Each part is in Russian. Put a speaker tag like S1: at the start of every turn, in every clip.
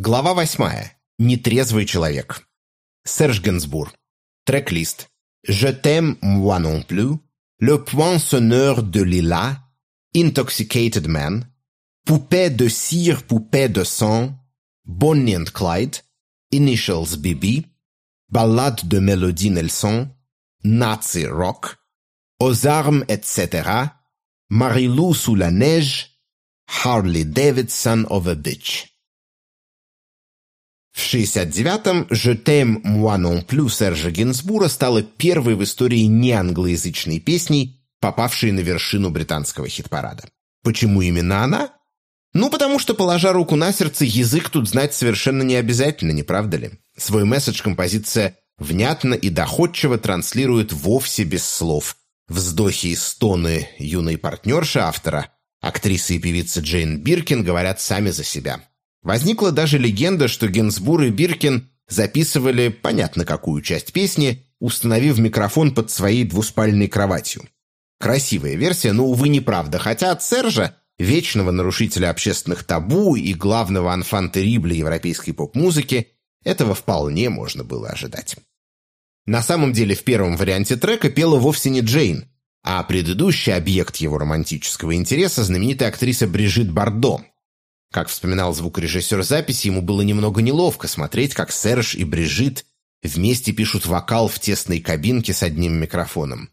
S1: Глава восьмая. Нетрезвый человек. Серж Генсбур. Трек-лист. «Je t'aime moi non plus», «Le poinçonneur de lilas», «Intoxicated man», «Poupée de cire, poupée de sang», «Bonnie and Clyde», «Initials BB», «Ballade de Mélodie Nelson», «Nazi rock», «Aux armes, etc», «Marilou sous la neige», «Harley Davidson of a bitch». В 69-м «Je t'aime moi non plus» Сержа Гинсбура стала первой в истории неанглоязычной песней, попавшей на вершину британского хит-парада. Почему именно она? Ну, потому что, положа руку на сердце, язык тут знать совершенно не обязательно, не правда ли? Свой месседж композиция внятно и доходчиво транслирует вовсе без слов. Вздохи и стоны юной партнерши автора, актрисы и певицы Джейн Биркин, говорят сами за себя. Возникла даже легенда, что Генсбур и Биркин записывали понятно какую часть песни, установив микрофон под своей двуспальной кроватью. Красивая версия, но, увы, неправда, хотя от Сержа, вечного нарушителя общественных табу и главного анфан терибля европейской поп-музыки, этого вполне можно было ожидать. На самом деле в первом варианте трека пела вовсе не Джейн, а предыдущий объект его романтического интереса знаменитая актриса Брижит Бардо, как вспоминал звукорежиссер записи, ему было немного неловко смотреть, как Серж и Брижит вместе пишут вокал в тесной кабинке с одним микрофоном.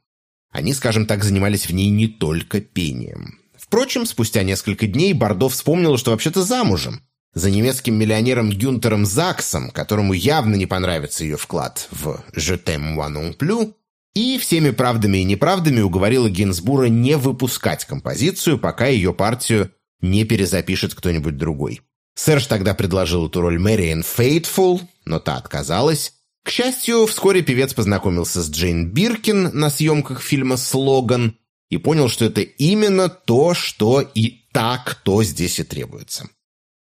S1: Они, скажем так, занимались в ней не только пением. Впрочем, спустя несколько дней Бардо вспомнил, что вообще-то замужем за немецким миллионером Гюнтером Заксом, которому явно не понравится ее вклад в «Je t'aime moi non plus», и всеми правдами и неправдами уговорила Гинзбура не выпускать композицию, пока ее партию не перезапишет кто-нибудь другой. Серж тогда предложил эту роль Мэриэн Фейтфул, но та отказалась. К счастью, вскоре певец познакомился с Джейн Биркин на съемках фильма «Слоган» и понял, что это именно то, что и так, кто здесь и требуется.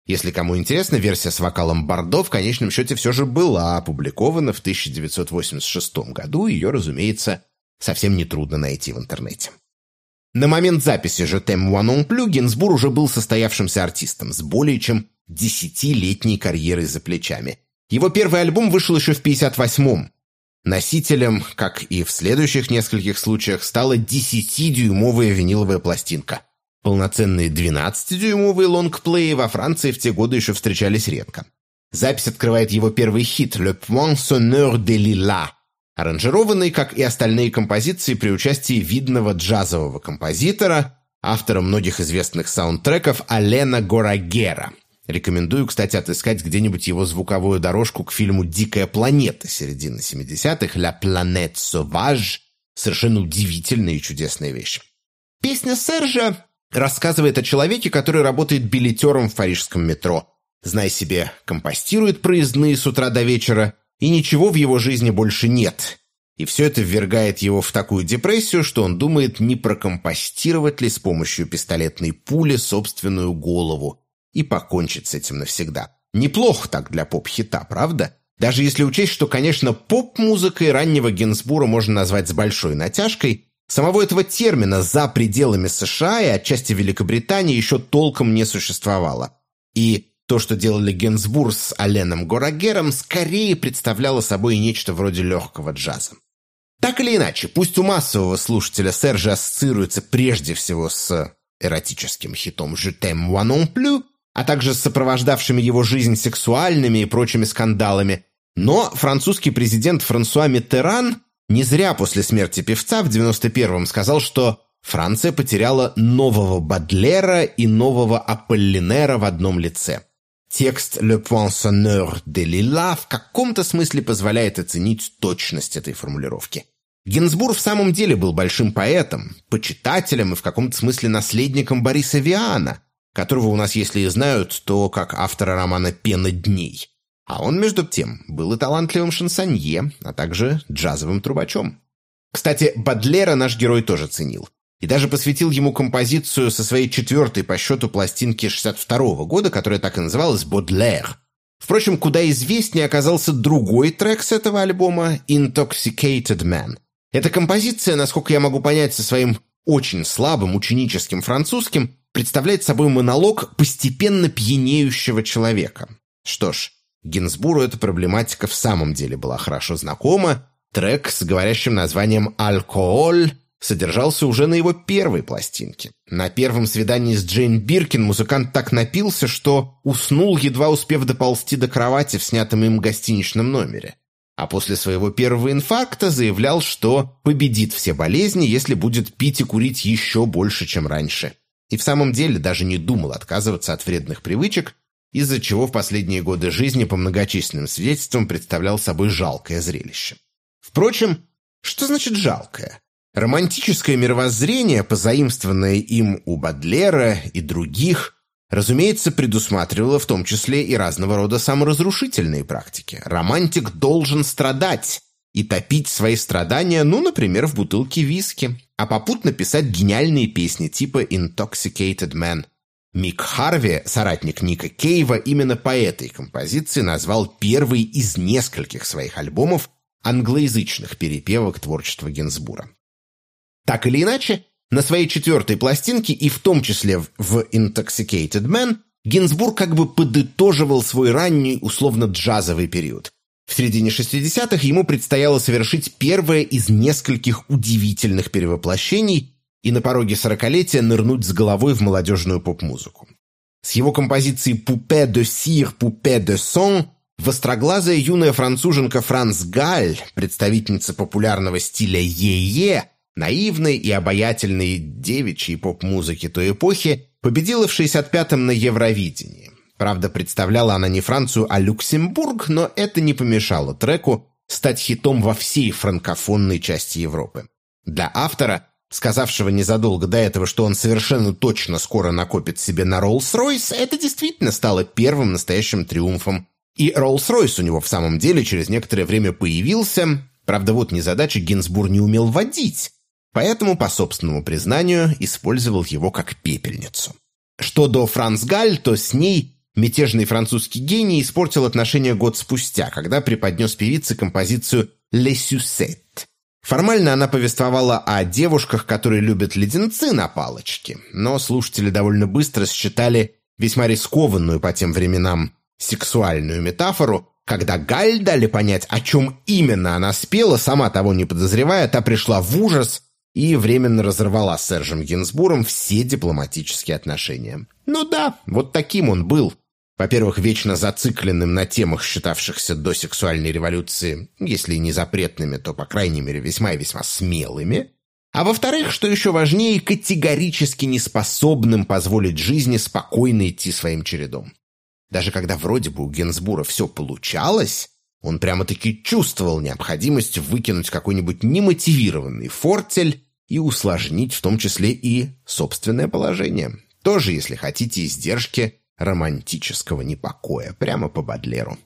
S1: Если кому интересно, версия с вокалом Бардо в конечном счете все же была опубликована в 1986 году, ее, разумеется, совсем нетрудно найти в интернете. На момент записи же «Тем One Плю» Гинзбур уже был состоявшимся артистом с более чем десятилетней карьерой за плечами. Его первый альбом вышел еще в 58-м. Носителем, как и в следующих нескольких случаях, стала 10-дюймовая виниловая пластинка. Полноценные 12-дюймовые лонгплеи во Франции в те годы еще встречались редко. Запись открывает его первый хит «Le Point Sonneur de Lila», аранжированный, как и остальные композиции, при участии видного джазового композитора, автора многих известных саундтреков Алена Горагера. Рекомендую, кстати, отыскать где-нибудь его звуковую дорожку к фильму «Дикая планета» середины 70-х «La Planète Sauvage» — совершенно удивительная и чудесная вещь. Песня Сержа рассказывает о человеке, который работает билетером в парижском метро. Знай себе, компостирует проездные с утра до вечера и ничего в его жизни больше нет. И все это ввергает его в такую депрессию, что он думает, не прокомпостировать ли с помощью пистолетной пули собственную голову и покончить с этим навсегда. Неплохо так для поп-хита, правда? Даже если учесть, что, конечно, поп-музыкой раннего Гинсбура можно назвать с большой натяжкой, самого этого термина за пределами США и отчасти Великобритании еще толком не существовало. И то, что делали Генсбур с Аленом Горагером, скорее представляло собой нечто вроде легкого джаза. Так или иначе, пусть у массового слушателя Сержа ассоциируется прежде всего с эротическим хитом «Je t'aime moi non plus», а также с сопровождавшими его жизнь сексуальными и прочими скандалами, но французский президент Франсуа Миттеран не зря после смерти певца в 91-м сказал, что Франция потеряла нового Бадлера и нового Аполлинера в одном лице – Текст «Le poinçonneur de Lila» в каком-то смысле позволяет оценить точность этой формулировки. Гинзбур в самом деле был большим поэтом, почитателем и в каком-то смысле наследником Бориса Виана, которого у нас, если и знают, то как автора романа «Пена дней». А он, между тем, был и талантливым шансонье, а также джазовым трубачом. Кстати, Бадлера наш герой тоже ценил и даже посвятил ему композицию со своей четвертой по счету пластинки 62 -го года, которая так и называлась «Бодлер». Впрочем, куда известнее оказался другой трек с этого альбома «Intoxicated Man». Эта композиция, насколько я могу понять со своим очень слабым ученическим французским, представляет собой монолог постепенно пьянеющего человека. Что ж, Гинзбуру эта проблематика в самом деле была хорошо знакома. Трек с говорящим названием «Алкоголь» содержался уже на его первой пластинке. На первом свидании с Джейн Биркин музыкант так напился, что уснул, едва успев доползти до кровати в снятом им гостиничном номере. А после своего первого инфаркта заявлял, что победит все болезни, если будет пить и курить еще больше, чем раньше. И в самом деле даже не думал отказываться от вредных привычек, из-за чего в последние годы жизни по многочисленным свидетельствам представлял собой жалкое зрелище. Впрочем, что значит «жалкое»? Романтическое мировоззрение, позаимствованное им у Бадлера и других, разумеется, предусматривало в том числе и разного рода саморазрушительные практики. Романтик должен страдать и топить свои страдания, ну, например, в бутылке виски, а попутно писать гениальные песни типа «Intoxicated Man». Мик Харви, соратник Ника Кейва, именно по этой композиции назвал первый из нескольких своих альбомов англоязычных перепевок творчества Гинзбура. Так или иначе, на своей четвертой пластинке и в том числе в Intoxicated Man Гинзбург как бы подытоживал свой ранний условно-джазовый период. В середине 60-х ему предстояло совершить первое из нескольких удивительных перевоплощений и на пороге сорокалетия нырнуть с головой в молодежную поп-музыку. С его композицией «Poupée de cire, poupée de son» востроглазая юная француженка Франс Галь, представительница популярного стиля «Е-Е», наивной и обаятельной девичьей поп-музыки той эпохи, победила в 65-м на Евровидении. Правда, представляла она не Францию, а Люксембург, но это не помешало треку стать хитом во всей франкофонной части Европы. Для автора, сказавшего незадолго до этого, что он совершенно точно скоро накопит себе на Роллс-Ройс, это действительно стало первым настоящим триумфом. И Роллс-Ройс у него в самом деле через некоторое время появился. Правда, вот незадача Гинзбур не умел водить. Поэтому, по собственному признанию, использовал его как пепельницу. Что до Франс Галь, то с ней мятежный французский гений испортил отношения год спустя, когда преподнес певице композицию «Le Sucette». Формально она повествовала о девушках, которые любят леденцы на палочке, но слушатели довольно быстро считали весьма рискованную по тем временам сексуальную метафору, когда Галь дали понять, о чем именно она спела, сама того не подозревая, та пришла в ужас и временно разорвала с Сержем Гинсбуром все дипломатические отношения. Ну да, вот таким он был. Во-первых, вечно зацикленным на темах, считавшихся до сексуальной революции, если не запретными, то, по крайней мере, весьма и весьма смелыми. А во-вторых, что еще важнее, категорически неспособным позволить жизни спокойно идти своим чередом. Даже когда вроде бы у Генсбура все получалось, он прямо-таки чувствовал необходимость выкинуть какой-нибудь немотивированный фортель и усложнить в том числе и собственное положение. Тоже, если хотите, издержки романтического непокоя, прямо по Бадлеру.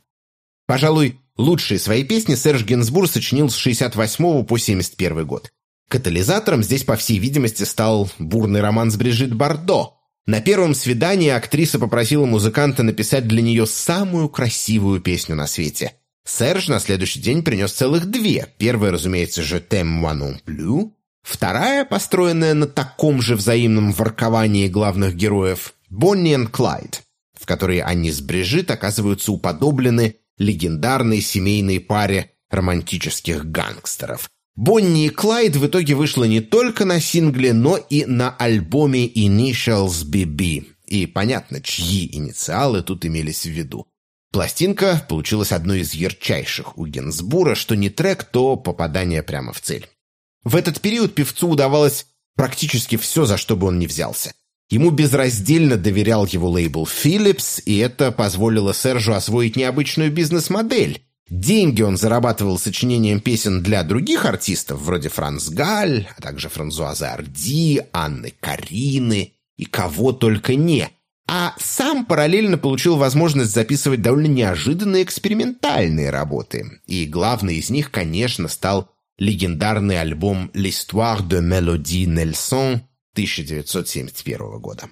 S1: Пожалуй, лучшие свои песни Серж Генсбур сочинил с 68 по 71 год. Катализатором здесь, по всей видимости, стал бурный роман с Брижит Бардо. На первом свидании актриса попросила музыканта написать для нее самую красивую песню на свете – Серж на следующий день принес целых две. Первая, разумеется, же «T'aime moi non plus», Вторая, построенная на таком же взаимном ворковании главных героев, «Бонни и Клайд», в которой они с Брижит оказываются уподоблены легендарной семейной паре романтических гангстеров. Бонни и Клайд в итоге вышла не только на сингле, но и на альбоме Initials BB. И понятно, чьи инициалы тут имелись в виду. Пластинка получилась одной из ярчайших у Генсбура, что не трек, то попадание прямо в цель. В этот период певцу удавалось практически все, за что бы он ни взялся. Ему безраздельно доверял его лейбл Philips, и это позволило Сержу освоить необычную бизнес-модель. Деньги он зарабатывал сочинением песен для других артистов, вроде Франс Галь, а также Франсуазы Арди, Анны Карины и кого только не – а сам параллельно получил возможность записывать довольно неожиданные экспериментальные работы. И главный из них, конечно, стал легендарный альбом «L'histoire de Mélodie Nelson» 1971 года.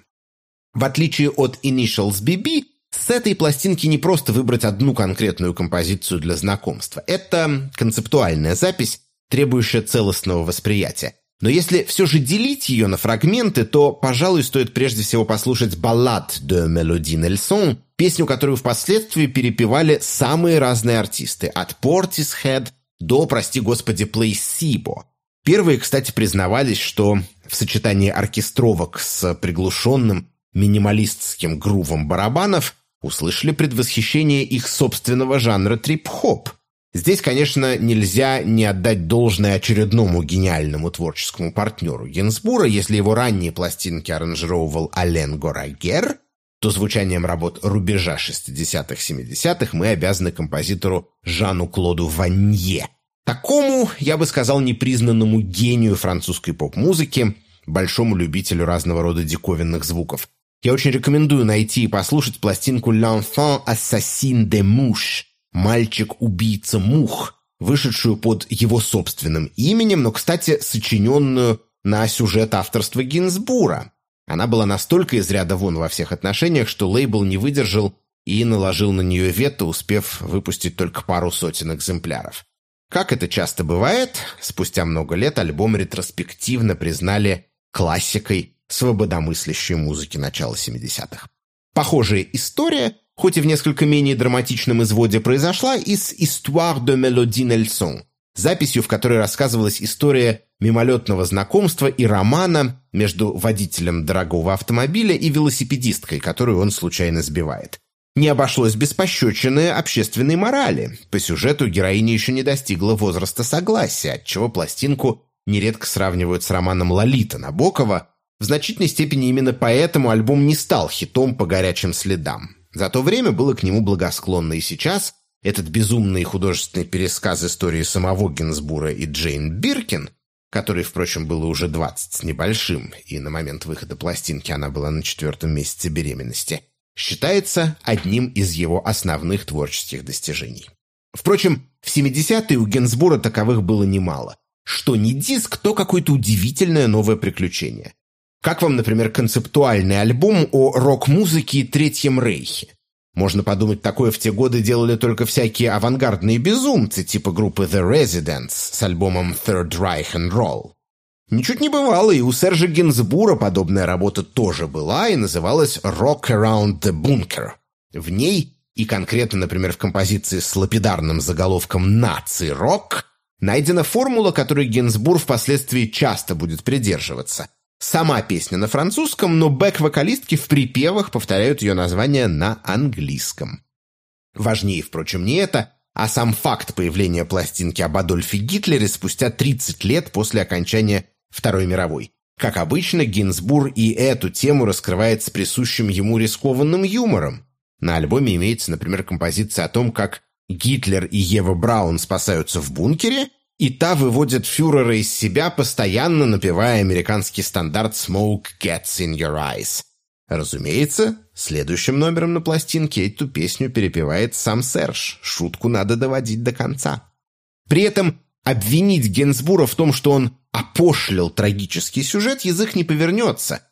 S1: В отличие от Initials BB, с этой пластинки не просто выбрать одну конкретную композицию для знакомства. Это концептуальная запись, требующая целостного восприятия. Но если все же делить ее на фрагменты, то, пожалуй, стоит прежде всего послушать баллад de Мелоди Нельсон, Песню, которую впоследствии перепевали самые разные артисты, от Portishead до, прости господи, Плейсибо. Первые, кстати, признавались, что в сочетании оркестровок с приглушенным минималистским грувом барабанов услышали предвосхищение их собственного жанра трип-хоп. Здесь, конечно, нельзя не отдать должное очередному гениальному творческому партнеру Гинсбура, если его ранние пластинки аранжировал Ален Горагер, то звучанием работ рубежа 60-х-70-х мы обязаны композитору Жану Клоду Ванье – Такому, я бы сказал, непризнанному гению французской поп-музыки, большому любителю разного рода диковинных звуков. Я очень рекомендую найти и послушать пластинку «L'enfant assassin de mouche» «Мальчик-убийца мух», вышедшую под его собственным именем, но, кстати, сочиненную на сюжет авторства Гинзбура. Она была настолько из ряда вон во всех отношениях, что лейбл не выдержал и наложил на нее вето, успев выпустить только пару сотен экземпляров. Как это часто бывает, спустя много лет альбом ретроспективно признали классикой свободомыслящей музыки начала 70-х. Похожая история, хоть и в несколько менее драматичном изводе, произошла из «Histoire de Mélodie Nelson», записью, в которой рассказывалась история мимолетного знакомства и романа между водителем дорогого автомобиля и велосипедисткой, которую он случайно сбивает. Не обошлось без пощечины общественной морали. По сюжету героиня еще не достигла возраста согласия, отчего пластинку нередко сравнивают с романом Лолита Набокова. В значительной степени именно поэтому альбом не стал хитом по горячим следам. За то время было к нему благосклонно, и сейчас этот безумный художественный пересказ истории самого Гинзбура и Джейн Биркин, который, впрочем, было уже 20 с небольшим, и на момент выхода пластинки она была на четвертом месяце беременности – считается одним из его основных творческих достижений. Впрочем, в 70-е у Генсбура таковых было немало. Что не диск, то какое-то удивительное новое приключение. Как вам, например, концептуальный альбом о рок-музыке Третьем Рейхе? Можно подумать, такое в те годы делали только всякие авангардные безумцы, типа группы The Residents с альбомом Third Reich and Roll. Ничуть не бывало, и у Сержа Гинзбура подобная работа тоже была и называлась «Rock Around the Bunker». В ней, и конкретно, например, в композиции с лапидарным заголовком «Наци-рок», найдена формула, которой Гинзбур впоследствии часто будет придерживаться. Сама песня на французском, но бэк-вокалистки в припевах повторяют ее название на английском. Важнее, впрочем, не это, а сам факт появления пластинки об Адольфе Гитлере спустя 30 лет после окончания Второй мировой. Как обычно, Гинзбур и эту тему раскрывает с присущим ему рискованным юмором. На альбоме имеется, например, композиция о том, как Гитлер и Ева Браун спасаются в бункере, и та выводит фюрера из себя, постоянно напевая американский стандарт «Smoke gets in your eyes». Разумеется, следующим номером на пластинке эту песню перепевает сам Серж. Шутку надо доводить до конца. При этом обвинить Генсбура в том, что он опошлил трагический сюжет, язык не повернется.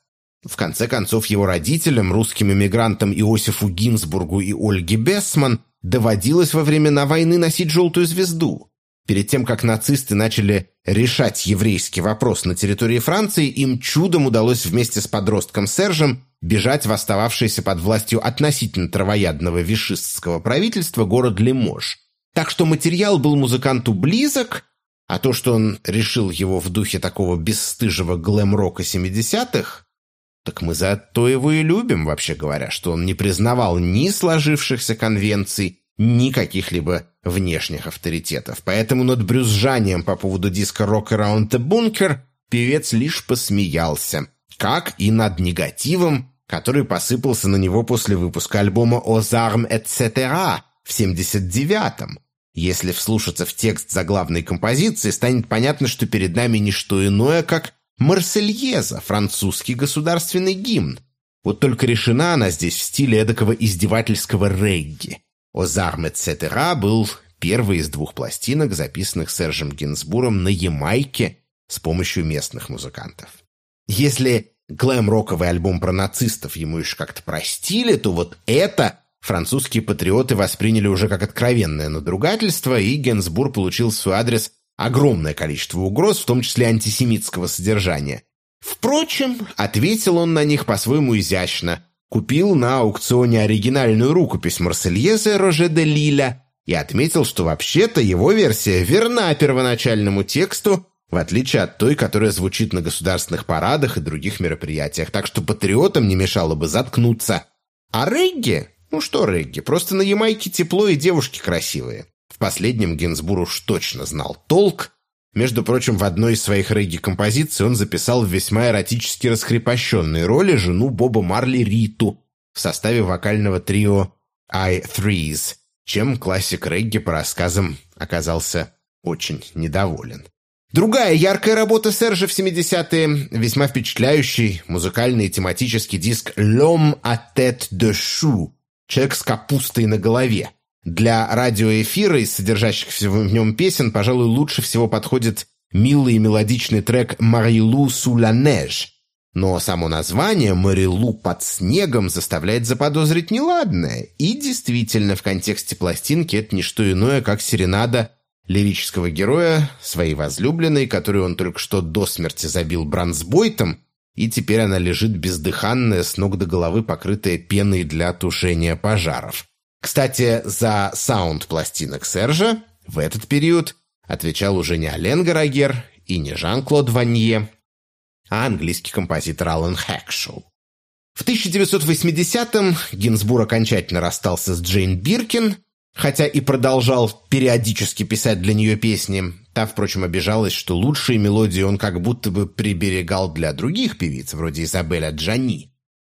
S1: В конце концов, его родителям, русским эмигрантам Иосифу Гинзбургу и Ольге Бессман, доводилось во времена войны носить желтую звезду. Перед тем, как нацисты начали решать еврейский вопрос на территории Франции, им чудом удалось вместе с подростком Сержем бежать в остававшийся под властью относительно травоядного вишистского правительства город Лимож. Так что материал был музыканту близок, а то, что он решил его в духе такого бесстыжего глэм-рока 70-х, так мы за то его и любим, вообще говоря, что он не признавал ни сложившихся конвенций, ни каких-либо внешних авторитетов. Поэтому над брюзжанием по поводу диска «Rock Around the Bunker» певец лишь посмеялся, как и над негативом, который посыпался на него после выпуска альбома «Озарм etc.» в 79-м. Если вслушаться в текст заглавной композиции, станет понятно, что перед нами не что иное, как «Марсельеза», французский государственный гимн. Вот только решена она здесь в стиле эдакого издевательского регги. «Озарм etc.» был первой из двух пластинок, записанных Сержем Гинсбуром на Ямайке с помощью местных музыкантов. Если глэм-роковый альбом про нацистов ему еще как-то простили, то вот это Французские патриоты восприняли уже как откровенное надругательство, и Генсбур получил в свой адрес огромное количество угроз, в том числе антисемитского содержания. Впрочем, ответил он на них по-своему изящно. Купил на аукционе оригинальную рукопись Марсельеза Роже де Лиля и отметил, что вообще-то его версия верна первоначальному тексту, в отличие от той, которая звучит на государственных парадах и других мероприятиях, так что патриотам не мешало бы заткнуться. А регги? Ну что регги, просто на Ямайке тепло и девушки красивые. В последнем Гинзбур уж точно знал толк. Между прочим, в одной из своих регги-композиций он записал в весьма эротически раскрепощенной роли жену Боба Марли Риту в составе вокального трио I Threes, чем классик регги по рассказам оказался очень недоволен. Другая яркая работа Сержа в 70-е, весьма впечатляющий музыкальный и тематический диск «L'homme à tête de chou» — «Человек с капустой на голове». Для радиоэфира из содержащихся в нем песен, пожалуй, лучше всего подходит милый и мелодичный трек «Марилу су ла неж». Но само название «Марилу под снегом» заставляет заподозрить неладное. И действительно, в контексте пластинки это не что иное, как серенада лирического героя, своей возлюбленной, которую он только что до смерти забил бронзбойтом, и теперь она лежит бездыханная, с ног до головы покрытая пеной для тушения пожаров. Кстати, за саунд пластинок Сержа в этот период отвечал уже не Ален Гарагер и не Жан-Клод Ванье, а английский композитор Алан Хэкшоу. В 1980-м Гинзбур окончательно расстался с Джейн Биркин – хотя и продолжал периодически писать для нее песни. Та, впрочем, обижалась, что лучшие мелодии он как будто бы приберегал для других певиц, вроде Изабеля Джани.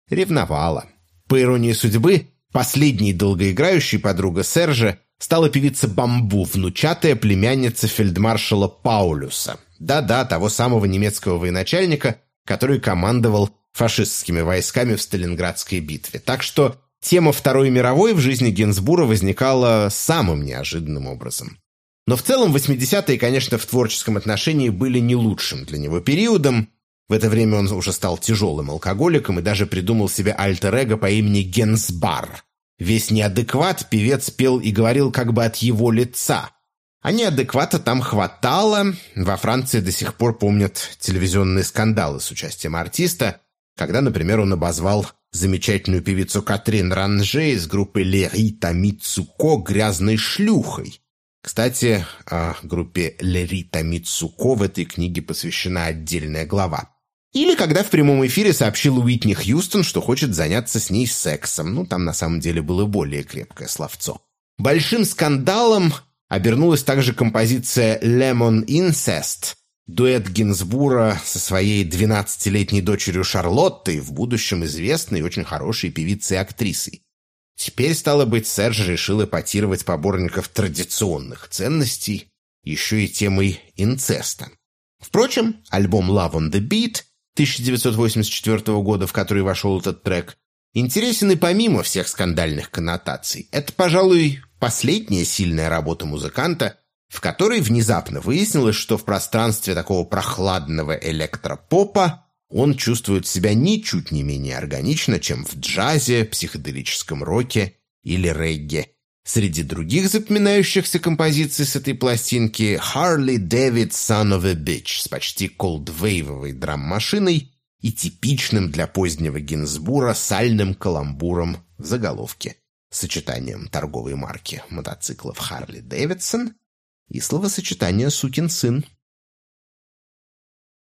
S1: Ревновала. По иронии судьбы, последней долгоиграющей подруга Сержа стала певица Бамбу, внучатая племянница фельдмаршала Паулюса. Да-да, того самого немецкого военачальника, который командовал фашистскими войсками в Сталинградской битве. Так что Тема Второй мировой в жизни Гинзбура возникала самым неожиданным образом. Но в целом 80-е, конечно, в творческом отношении были не лучшим для него периодом. В это время он уже стал тяжелым алкоголиком и даже придумал себе альтер-эго по имени Генсбар. Весь неадекват певец пел и говорил как бы от его лица. А неадеквата там хватало. Во Франции до сих пор помнят телевизионные скандалы с участием артиста, когда, например, он обозвал замечательную певицу Катрин Ранже из группы Лерита Мицуко грязной шлюхой. Кстати, группе Лерита Мицуко в этой книге посвящена отдельная глава. Или когда в прямом эфире сообщил Уитни Хьюстон, что хочет заняться с ней сексом. Ну, там на самом деле было более крепкое словцо. Большим скандалом обернулась также композиция «Lemon Incest», Дуэт Гинзбура со своей 12-летней дочерью Шарлоттой, в будущем известной и очень хорошей певицей и актрисой. Теперь, стало быть, Серж решил эпатировать поборников традиционных ценностей еще и темой инцеста. Впрочем, альбом «Love on the Beat» 1984 года, в который вошел этот трек, интересен и помимо всех скандальных коннотаций. Это, пожалуй, последняя сильная работа музыканта – в которой внезапно выяснилось, что в пространстве такого прохладного электропопа он чувствует себя ничуть не менее органично, чем в джазе, психоделическом роке или регге. Среди других запоминающихся композиций с этой пластинки «Harley David Son of a Bitch» с почти колдвейвовой драм-машиной и типичным для позднего Гинзбура сальным каламбуром в заголовке, сочетанием торговой марки мотоциклов «Harley Davidson» и словосочетание «сукин сын».